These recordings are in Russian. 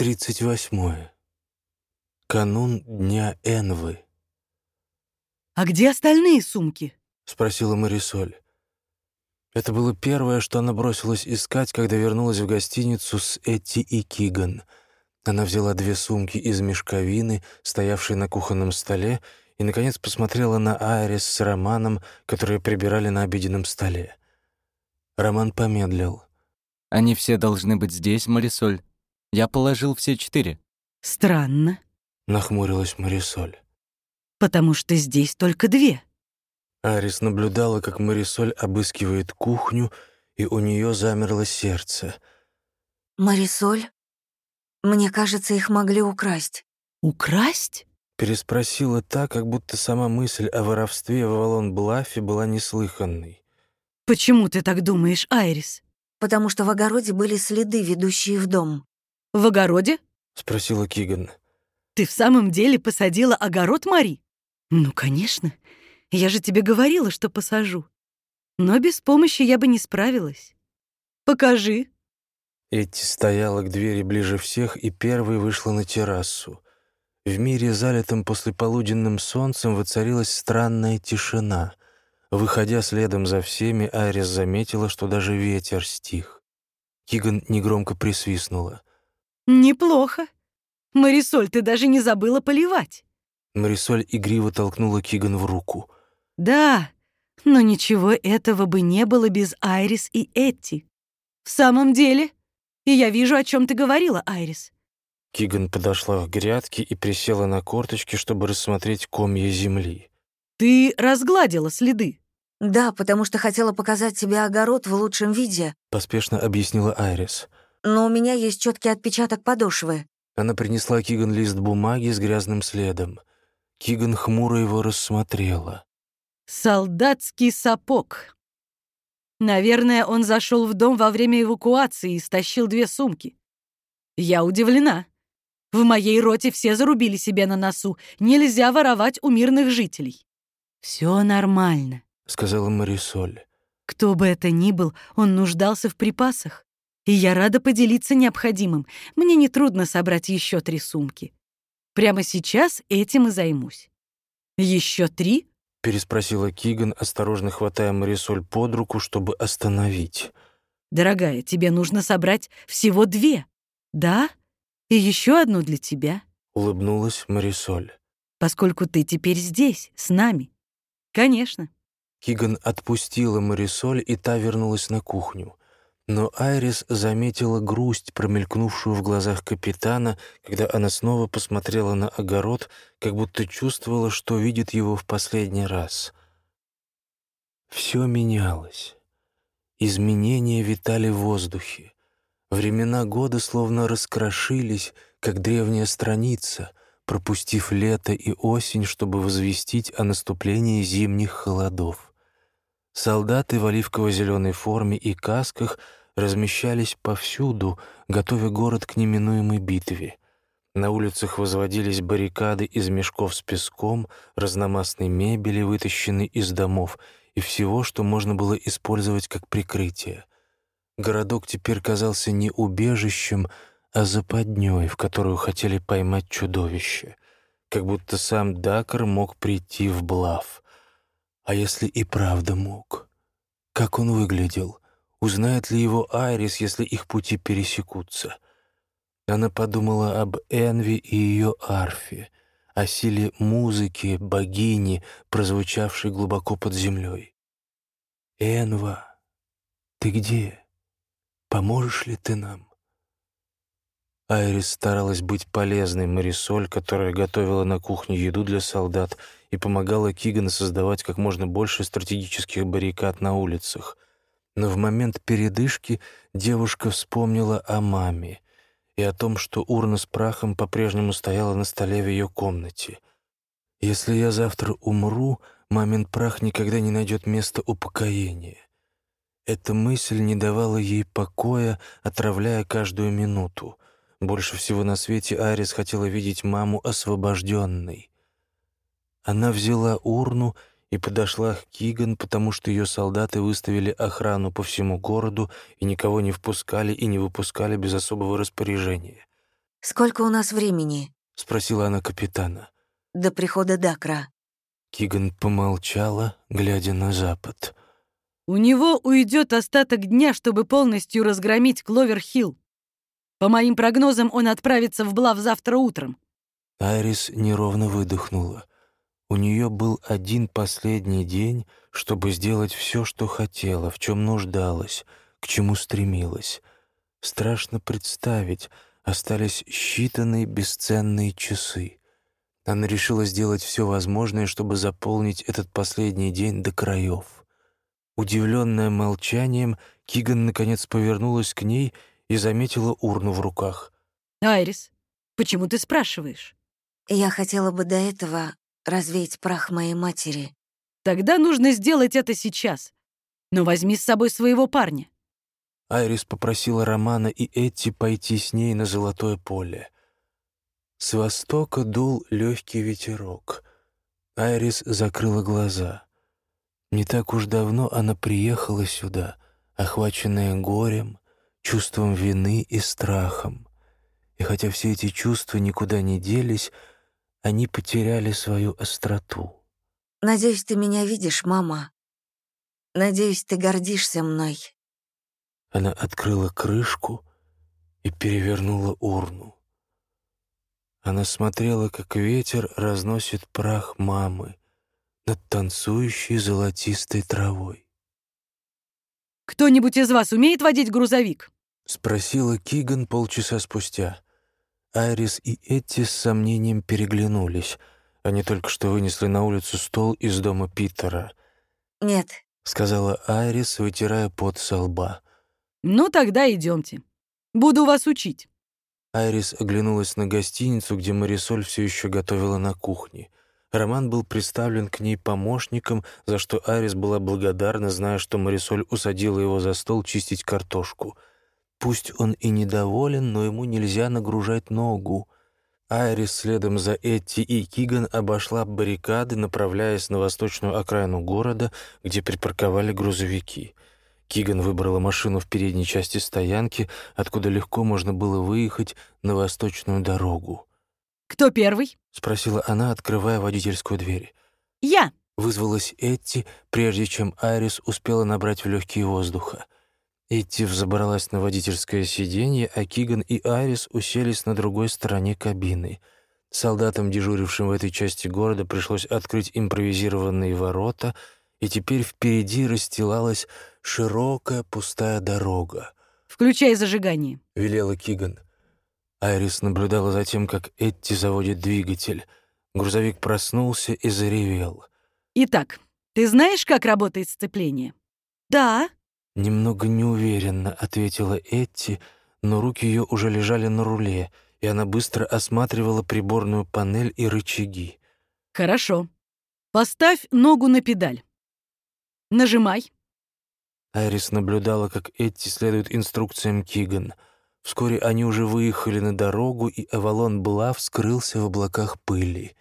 Тридцать восьмое. Канун Дня Энвы. «А где остальные сумки?» — спросила Марисоль. Это было первое, что она бросилась искать, когда вернулась в гостиницу с Этти и Киган. Она взяла две сумки из мешковины, стоявшей на кухонном столе, и, наконец, посмотрела на Айрис с Романом, которые прибирали на обеденном столе. Роман помедлил. «Они все должны быть здесь, Марисоль. Я положил все четыре». «Странно», — нахмурилась Марисоль. «Потому что здесь только две». Арис наблюдала, как Марисоль обыскивает кухню, и у нее замерло сердце. «Марисоль, мне кажется, их могли украсть». «Украсть?» Переспросила так, как будто сама мысль о воровстве в Авалон-Блафе была неслыханной. «Почему ты так думаешь, Айрис?» «Потому что в огороде были следы, ведущие в дом». «В огороде?» — спросила Киган. «Ты в самом деле посадила огород, Мари?» «Ну, конечно. Я же тебе говорила, что посажу. Но без помощи я бы не справилась. Покажи». Эти стояла к двери ближе всех и первой вышла на террасу. В мире, залитом послеполуденным солнцем, воцарилась странная тишина. Выходя следом за всеми, Айрис заметила, что даже ветер стих. Киган негромко присвистнула. «Неплохо. Марисоль, ты даже не забыла поливать». Марисоль игриво толкнула Киган в руку. «Да, но ничего этого бы не было без Айрис и Этти. В самом деле, и я вижу, о чем ты говорила, Айрис». Киган подошла к грядке и присела на корточки, чтобы рассмотреть комья земли. «Ты разгладила следы?» «Да, потому что хотела показать тебе огород в лучшем виде», — поспешно объяснила Айрис. «Но у меня есть четкий отпечаток подошвы». Она принесла Киган лист бумаги с грязным следом. Киган хмуро его рассмотрела. Солдатский сапог. Наверное, он зашел в дом во время эвакуации и стащил две сумки. Я удивлена. В моей роте все зарубили себе на носу. Нельзя воровать у мирных жителей. Все нормально, сказала Марисоль. Кто бы это ни был, он нуждался в припасах. И я рада поделиться необходимым. Мне нетрудно собрать еще три сумки. Прямо сейчас этим и займусь. Еще три — переспросила Киган, осторожно хватая Марисоль под руку, чтобы остановить. «Дорогая, тебе нужно собрать всего две, да? И еще одну для тебя», — улыбнулась Марисоль. «Поскольку ты теперь здесь, с нами. Конечно». Киган отпустила Марисоль, и та вернулась на кухню. Но Айрис заметила грусть, промелькнувшую в глазах капитана, когда она снова посмотрела на огород, как будто чувствовала, что видит его в последний раз. Все менялось. Изменения витали в воздухе. Времена года словно раскрошились, как древняя страница, пропустив лето и осень, чтобы возвестить о наступлении зимних холодов. Солдаты в оливково-зеленой форме и касках — размещались повсюду, готовя город к неминуемой битве. На улицах возводились баррикады из мешков с песком, разномастной мебели, вытащенной из домов, и всего, что можно было использовать как прикрытие. Городок теперь казался не убежищем, а западней, в которую хотели поймать чудовище. Как будто сам Дакар мог прийти в Блав. А если и правда мог? Как он выглядел? Узнает ли его Айрис, если их пути пересекутся? Она подумала об Энви и ее арфе, о силе музыки, богини, прозвучавшей глубоко под землей. «Энва, ты где? Поможешь ли ты нам?» Айрис старалась быть полезной Марисоль, которая готовила на кухне еду для солдат и помогала Кигану создавать как можно больше стратегических баррикад на улицах — но в момент передышки девушка вспомнила о маме и о том, что урна с прахом по-прежнему стояла на столе в ее комнате. «Если я завтра умру, мамин прах никогда не найдет места упокоения». Эта мысль не давала ей покоя, отравляя каждую минуту. Больше всего на свете Арис хотела видеть маму освобожденной. Она взяла урну и подошла к Киган, потому что ее солдаты выставили охрану по всему городу и никого не впускали и не выпускали без особого распоряжения. «Сколько у нас времени?» — спросила она капитана. «До прихода Дакра». Киган помолчала, глядя на запад. У него уйдет остаток дня, чтобы полностью разгромить Кловер-Хилл. По моим прогнозам, он отправится в Блав завтра утром. Айрис неровно выдохнула. У нее был один последний день, чтобы сделать все, что хотела, в чем нуждалась, к чему стремилась. Страшно представить, остались считанные бесценные часы. Она решила сделать все возможное, чтобы заполнить этот последний день до краев. Удивленная молчанием, Киган наконец повернулась к ней и заметила урну в руках. «Айрис, почему ты спрашиваешь?» «Я хотела бы до этого развеять прах моей матери». «Тогда нужно сделать это сейчас. Но возьми с собой своего парня». Айрис попросила Романа и Этти пойти с ней на золотое поле. С востока дул легкий ветерок. Айрис закрыла глаза. Не так уж давно она приехала сюда, охваченная горем, чувством вины и страхом. И хотя все эти чувства никуда не делись, они потеряли свою остроту. «Надеюсь, ты меня видишь, мама. Надеюсь, ты гордишься мной». Она открыла крышку и перевернула урну. Она смотрела, как ветер разносит прах мамы, над танцующей золотистой травой. «Кто-нибудь из вас умеет водить грузовик?» — спросила Киган полчаса спустя. Айрис и Этти с сомнением переглянулись. Они только что вынесли на улицу стол из дома Питера. «Нет», — сказала Айрис, вытирая пот со лба. «Ну, тогда идемте. Буду вас учить». Айрис оглянулась на гостиницу, где Марисоль все еще готовила на кухне. Роман был представлен к ней помощником, за что Арис была благодарна, зная, что Марисоль усадила его за стол чистить картошку. Пусть он и недоволен, но ему нельзя нагружать ногу. Айрис следом за Этти и Киган обошла баррикады, направляясь на восточную окраину города, где припарковали грузовики. Киган выбрала машину в передней части стоянки, откуда легко можно было выехать на восточную дорогу. «Кто первый?» — спросила она, открывая водительскую дверь. «Я!» — вызвалась Этти, прежде чем Айрис успела набрать в легкие воздуха. Этти взобралась на водительское сиденье, а Киган и Айрис уселись на другой стороне кабины. Солдатам, дежурившим в этой части города, пришлось открыть импровизированные ворота, и теперь впереди расстилалась широкая пустая дорога. «Включай зажигание», — велела Киган. Айрис наблюдала за тем, как Этти заводит двигатель. Грузовик проснулся и заревел. «Итак, ты знаешь, как работает сцепление?» «Да». Немного неуверенно ответила Этти, но руки ее уже лежали на руле, и она быстро осматривала приборную панель и рычаги. «Хорошо. Поставь ногу на педаль. Нажимай». Айрис наблюдала, как Этти следует инструкциям Киган — Вскоре они уже выехали на дорогу, и Авалон Блав скрылся в облаках пыли.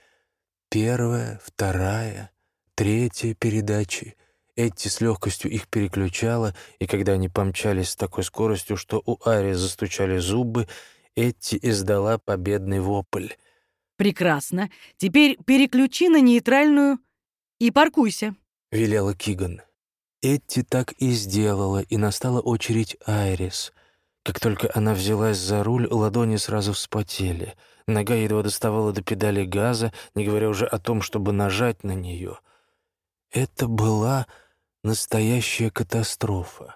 Первая, вторая, третья передачи. Эдти с легкостью их переключала, и когда они помчались с такой скоростью, что у Ари застучали зубы, Эдти издала победный вопль. «Прекрасно. Теперь переключи на нейтральную и паркуйся», — велела Киган. Эдти так и сделала, и настала очередь Айрис. Как только она взялась за руль, ладони сразу вспотели. Нога едва доставала до педали газа, не говоря уже о том, чтобы нажать на нее. Это была настоящая катастрофа.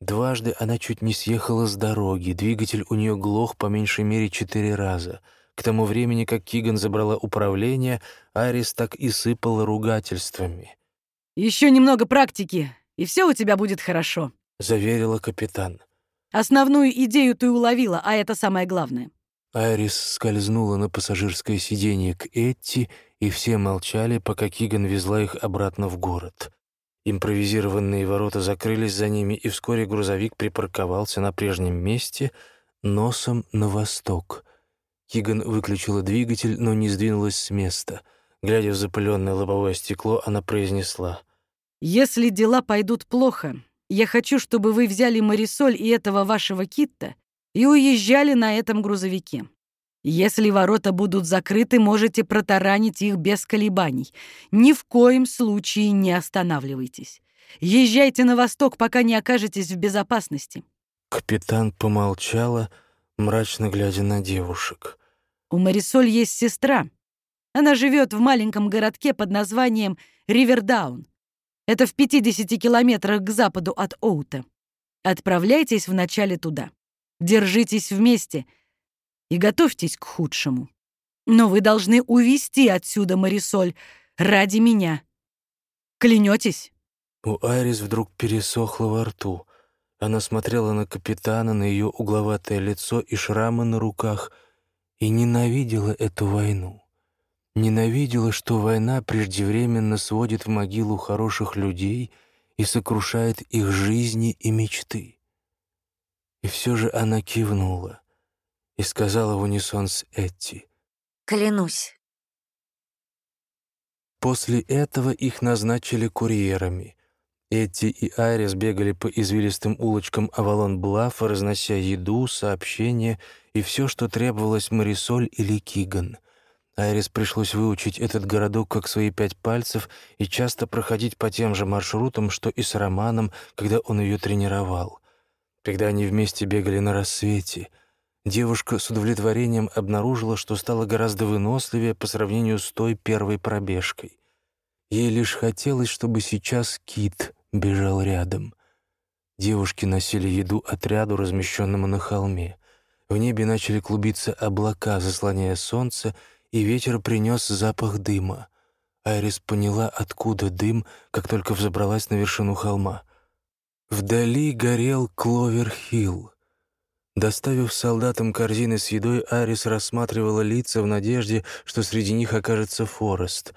Дважды она чуть не съехала с дороги, двигатель у нее глох по меньшей мере четыре раза. К тому времени, как Киган забрала управление, Арис так и сыпала ругательствами. «Еще немного практики, и все у тебя будет хорошо», — заверила капитан. Основную идею ты уловила, а это самое главное». Айрис скользнула на пассажирское сиденье к Этти, и все молчали, пока Киган везла их обратно в город. Импровизированные ворота закрылись за ними, и вскоре грузовик припарковался на прежнем месте, носом на восток. Киган выключила двигатель, но не сдвинулась с места. Глядя в запыленное лобовое стекло, она произнесла. «Если дела пойдут плохо, я хочу, чтобы вы взяли Марисоль и этого вашего Китта и уезжали на этом грузовике. Если ворота будут закрыты, можете протаранить их без колебаний. Ни в коем случае не останавливайтесь. Езжайте на восток, пока не окажетесь в безопасности». Капитан помолчала, мрачно глядя на девушек. «У Марисоль есть сестра. Она живет в маленьком городке под названием Ривердаун. Это в 50 километрах к западу от Оута. Отправляйтесь вначале туда. Держитесь вместе и готовьтесь к худшему. Но вы должны увести отсюда Марисоль ради меня. Клянетесь? У Айрис вдруг пересохло во рту. Она смотрела на капитана, на ее угловатое лицо и шрамы на руках и ненавидела эту войну. Ненавидела, что война преждевременно сводит в могилу хороших людей и сокрушает их жизни и мечты. И все же она кивнула и сказала в унисон с Этти. «Клянусь». После этого их назначили курьерами. Этти и Айрис бегали по извилистым улочкам Авалон-Блафа, разнося еду, сообщения и все, что требовалось Марисоль или Киган. Айрис пришлось выучить этот городок как свои пять пальцев и часто проходить по тем же маршрутам, что и с Романом, когда он ее тренировал. Когда они вместе бегали на рассвете, девушка с удовлетворением обнаружила, что стала гораздо выносливее по сравнению с той первой пробежкой. Ей лишь хотелось, чтобы сейчас Кит бежал рядом. Девушки носили еду отряду, размещенному на холме. В небе начали клубиться облака, заслоняя солнце, и ветер принес запах дыма. Айрис поняла, откуда дым, как только взобралась на вершину холма. Вдали горел Кловер-Хилл. Доставив солдатам корзины с едой, Айрис рассматривала лица в надежде, что среди них окажется Форест.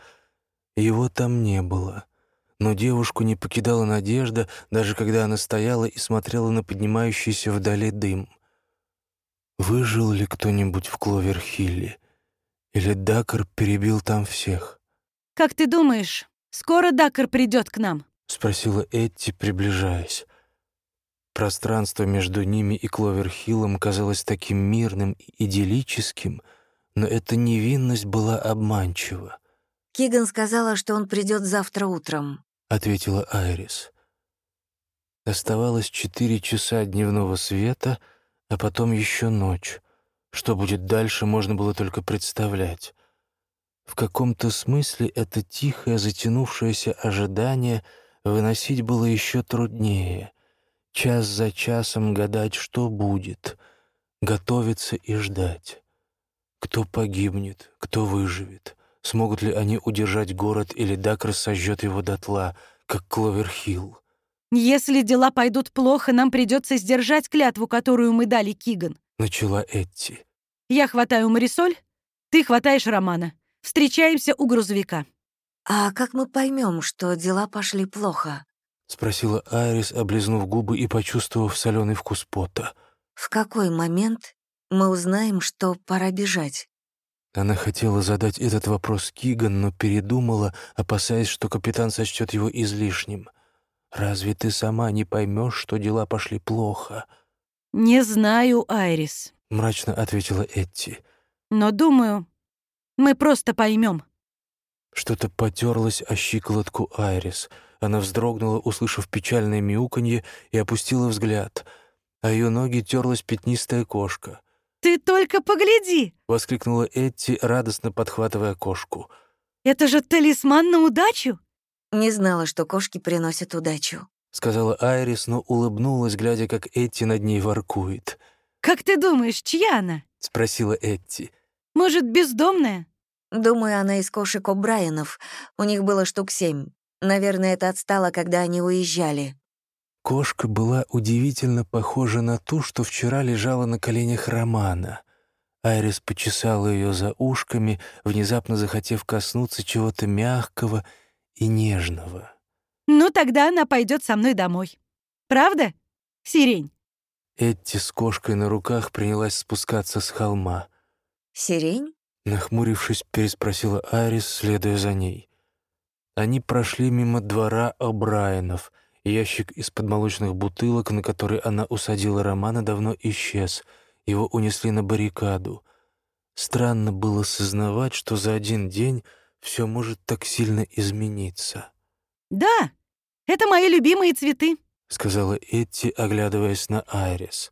Его там не было. Но девушку не покидала надежда, даже когда она стояла и смотрела на поднимающийся вдали дым. Выжил ли кто-нибудь в Кловер-Хилле? Или Дакар перебил там всех? «Как ты думаешь, скоро Дакар придет к нам?» — спросила Этти, приближаясь. Пространство между ними и Кловерхиллом казалось таким мирным и идиллическим, но эта невинность была обманчива. Киган сказала, что он придет завтра утром. — ответила Айрис. Оставалось четыре часа дневного света, а потом еще ночь. Что будет дальше, можно было только представлять. В каком-то смысле это тихое, затянувшееся ожидание выносить было еще труднее. Час за часом гадать, что будет, готовиться и ждать. Кто погибнет, кто выживет, смогут ли они удержать город или Дакр сожжет его дотла, как Кловерхилл. «Если дела пойдут плохо, нам придется сдержать клятву, которую мы дали Киган», — начала Этти. «Я хватаю Марисоль, ты хватаешь Романа. Встречаемся у грузовика». «А как мы поймем, что дела пошли плохо?» — спросила Айрис, облизнув губы и почувствовав соленый вкус пота. «В какой момент мы узнаем, что пора бежать?» Она хотела задать этот вопрос Киган, но передумала, опасаясь, что капитан сочтет его излишним. «Разве ты сама не поймешь, что дела пошли плохо?» «Не знаю, Айрис», — мрачно ответила Этти. «Но думаю, мы просто поймем». Что-то потерлось о щиколотку Айрис. Она вздрогнула, услышав печальное мяуканье, и опустила взгляд. А ее ноги терлась пятнистая кошка. «Ты только погляди!» — воскликнула Этти, радостно подхватывая кошку. «Это же талисман на удачу!» «Не знала, что кошки приносят удачу», — сказала Айрис, но улыбнулась, глядя, как Этти над ней воркует. «Как ты думаешь, чья она?» — спросила Этти. «Может, бездомная?» «Думаю, она из кошек О'Брайенов. У них было штук семь. Наверное, это отстало, когда они уезжали». Кошка была удивительно похожа на ту, что вчера лежала на коленях Романа. Айрис почесала ее за ушками, внезапно захотев коснуться чего-то мягкого и нежного. «Ну, тогда она пойдет со мной домой. Правда, сирень?» Этти с кошкой на руках принялась спускаться с холма. «Сирень?» Нахмурившись, переспросила Айрис, следуя за ней. Они прошли мимо двора О'Брайенов — Ящик из-под молочных бутылок, на который она усадила Романа, давно исчез. Его унесли на баррикаду. Странно было сознавать, что за один день все может так сильно измениться. «Да, это мои любимые цветы», — сказала Этти, оглядываясь на Айрис.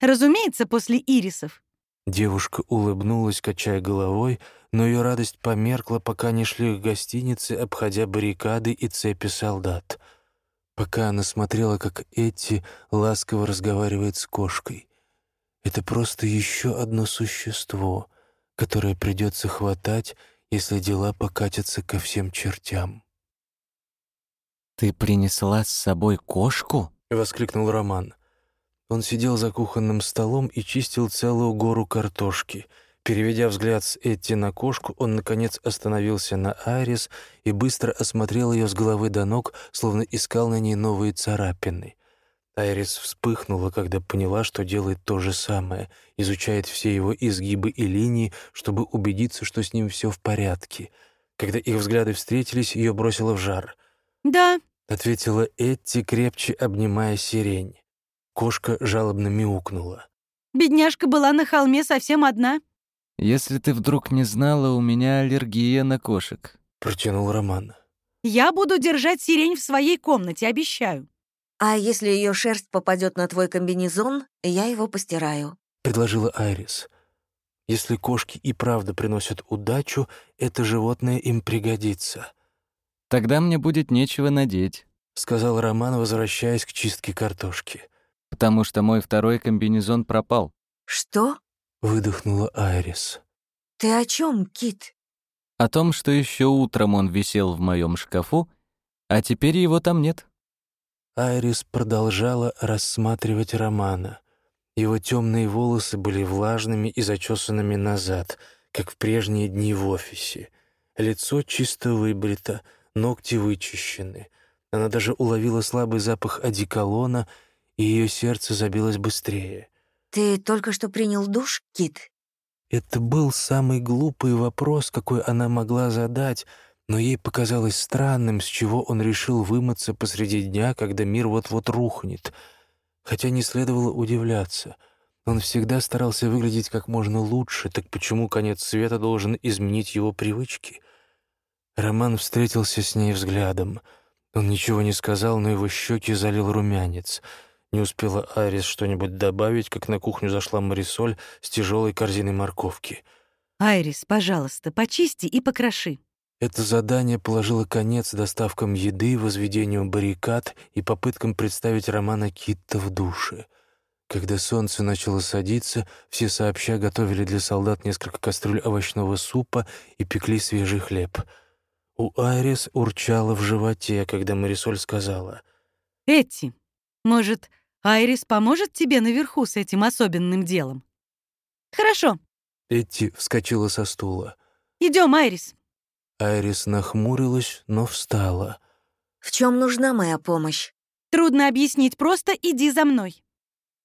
«Разумеется, после ирисов». Девушка улыбнулась, качая головой, но ее радость померкла, пока не шли к гостинице, обходя баррикады и цепи солдат. Пока она смотрела, как Этти ласково разговаривает с кошкой. Это просто еще одно существо, которое придется хватать, если дела покатятся ко всем чертям. «Ты принесла с собой кошку?» — воскликнул Роман. Он сидел за кухонным столом и чистил целую гору картошки. Переведя взгляд с Этти на кошку, он, наконец, остановился на Айрис и быстро осмотрел ее с головы до ног, словно искал на ней новые царапины. Айрис вспыхнула, когда поняла, что делает то же самое, изучает все его изгибы и линии, чтобы убедиться, что с ним все в порядке. Когда их взгляды встретились, ее бросило в жар. «Да», — ответила Этти, крепче обнимая сирень. Кошка жалобно мяукнула. «Бедняжка была на холме совсем одна». «Если ты вдруг не знала, у меня аллергия на кошек», — протянул Роман. «Я буду держать сирень в своей комнате, обещаю». «А если ее шерсть попадет на твой комбинезон, я его постираю», — предложила Айрис. «Если кошки и правда приносят удачу, это животное им пригодится». «Тогда мне будет нечего надеть», — сказал Роман, возвращаясь к чистке картошки. «Потому что мой второй комбинезон пропал». «Что?» — выдохнула Айрис. «Ты о чем, Кит?» «О том, что еще утром он висел в моем шкафу, а теперь его там нет». Айрис продолжала рассматривать Романа. Его темные волосы были влажными и зачесанными назад, как в прежние дни в офисе. Лицо чисто выбрито, ногти вычищены. Она даже уловила слабый запах одеколона, и ее сердце забилось быстрее. «Ты только что принял душ, Кит?» Это был самый глупый вопрос, какой она могла задать — но ей показалось странным, с чего он решил вымыться посреди дня, когда мир вот-вот рухнет. Хотя не следовало удивляться. Он всегда старался выглядеть как можно лучше, так почему конец света должен изменить его привычки? Роман встретился с ней взглядом. Он ничего не сказал, но его щеки залил румянец. Не успела Арис что-нибудь добавить, как на кухню зашла Марисоль с тяжелой корзиной морковки. «Айрис, пожалуйста, почисти и покроши», это задание положило конец доставкам еды, возведению баррикад и попыткам представить Романа Китта в душе. Когда солнце начало садиться, все сообща готовили для солдат несколько кастрюль овощного супа и пекли свежий хлеб. У Айрис урчало в животе, когда Марисоль сказала. «Эти, может, Айрис поможет тебе наверху с этим особенным делом?» «Хорошо». Эти вскочила со стула. Идем, Айрис. Айрис нахмурилась, но встала. «В чем нужна моя помощь?» «Трудно объяснить, просто иди за мной».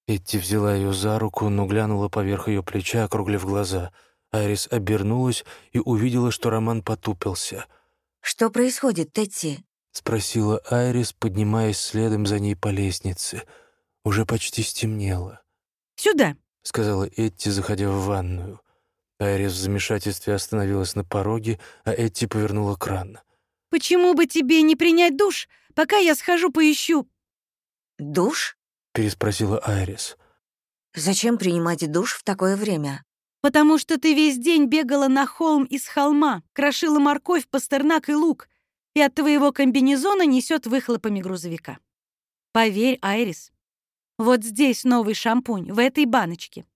Этти взяла ее за руку, но глянула поверх ее плеча, округлив глаза. Айрис обернулась и увидела, что Роман потупился. «Что происходит, Тетти?» — спросила Айрис, поднимаясь следом за ней по лестнице. Уже почти стемнело. «Сюда», — сказала Этти, заходя в ванную. Айрис в замешательстве остановилась на пороге, а Этти повернула кран. «Почему бы тебе не принять душ, пока я схожу поищу?» «Душ?» — переспросила Айрис. «Зачем принимать душ в такое время?» «Потому что ты весь день бегала на холм из холма, крошила морковь, пастернак и лук, и от твоего комбинезона несет выхлопами грузовика. Поверь, Айрис, вот здесь новый шампунь, в этой баночке.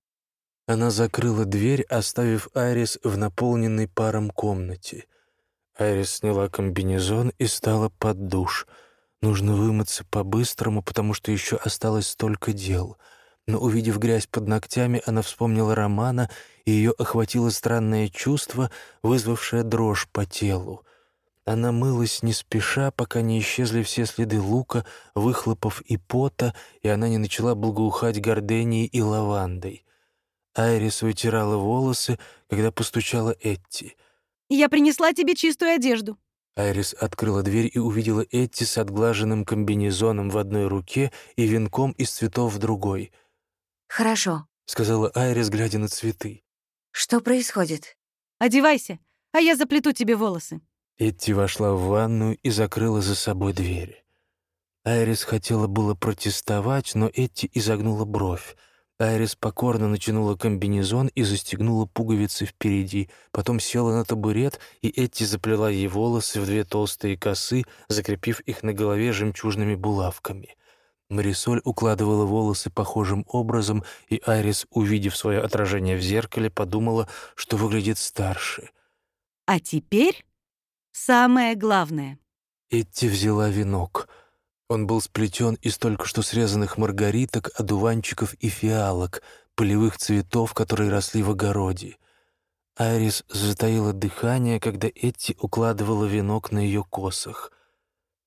Она закрыла дверь, оставив Айрис в наполненной паром комнате. Айрис сняла комбинезон и стала под душ. Нужно вымыться по-быстрому, потому что еще осталось столько дел. Но, увидев грязь под ногтями, она вспомнила Романа, и ее охватило странное чувство, вызвавшее дрожь по телу. Она мылась не спеша, пока не исчезли все следы лука, выхлопов и пота, и она не начала благоухать горденией и лавандой. Айрис вытирала волосы, когда постучала Этти. «Я принесла тебе чистую одежду». Айрис открыла дверь и увидела Этти с отглаженным комбинезоном в одной руке и венком из цветов в другой. «Хорошо», — сказала Айрис, глядя на цветы. Что происходит? Одевайся, а я заплету тебе волосы». Этти вошла в ванную и закрыла за собой дверь. Айрис хотела было протестовать, но Этти изогнула бровь. Айрис покорно натянула комбинезон и застегнула пуговицы впереди, потом села на табурет, и Этти заплела ей волосы в две толстые косы, закрепив их на голове жемчужными булавками. Марисоль укладывала волосы похожим образом, и Айрис, увидев свое отражение в зеркале, подумала, что выглядит старше. «А теперь самое главное». Этти взяла венок — он был сплетен из только что срезанных маргариток, одуванчиков и фиалок, полевых цветов, которые росли в огороде. Айрис затаила дыхание, когда Этти укладывала венок на ее косах.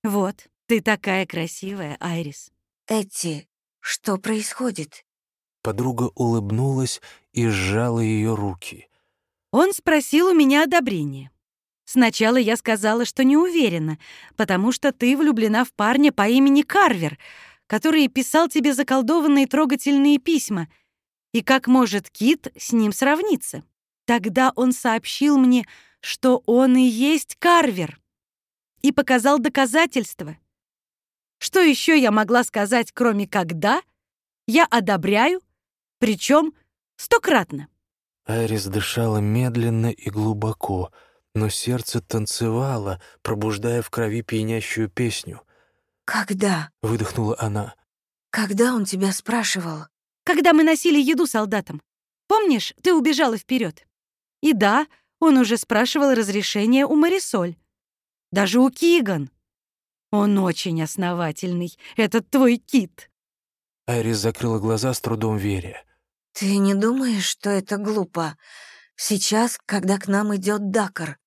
«Вот, ты такая красивая, Айрис». «Этти, что происходит?» Подруга улыбнулась и сжала ее руки. Он спросил у меня одобрения. Сначала я сказала, что не уверена, потому что ты влюблена в парня по имени Карвер, который писал тебе заколдованные трогательные письма. И как может Кит с ним сравниться? Тогда он сообщил мне, что он и есть Карвер, и показал доказательства. Что еще я могла сказать, кроме «когда»? Я одобряю, причем стократно. Айрис дышала медленно и глубоко — но сердце танцевало, пробуждая в крови пьянящую песню. «Когда?» — выдохнула она. «Когда он тебя спрашивал?» «Когда мы носили еду солдатам. Помнишь, ты убежала вперед. И да, он уже спрашивал разрешение у Марисоль. Даже у Киган. Он очень основательный, этот твой кит». Айрис закрыла глаза с трудом веря. «Ты не думаешь, что это глупо? Сейчас, когда к нам идет Дакар.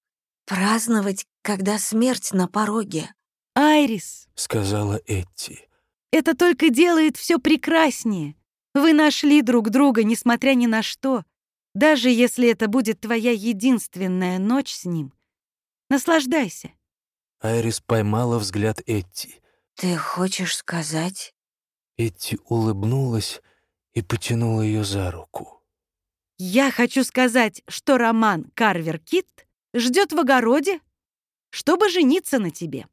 Праздновать, когда смерть на пороге. «Айрис», — сказала Этти. «это только делает все прекраснее. Вы нашли друг друга, несмотря ни на что, даже если это будет твоя единственная ночь с ним. Наслаждайся». Айрис поймала взгляд Этти. «Ты хочешь сказать?» Этти улыбнулась и потянула ее за руку. Я хочу сказать, что роман «Карвер Кит» ждет в огороде, чтобы жениться на тебе.